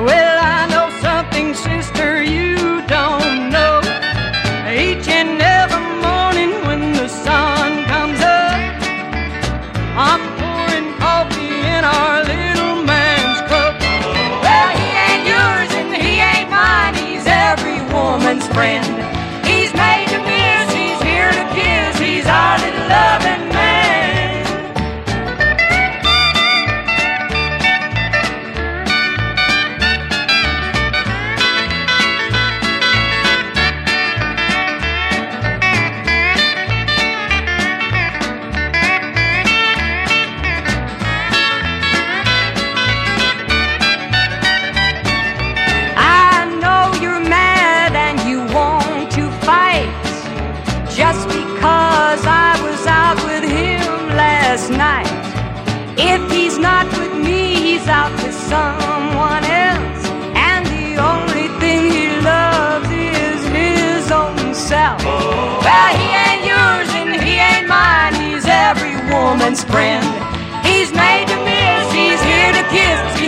Well, woman's friend. He's made to miss, he's here to kiss.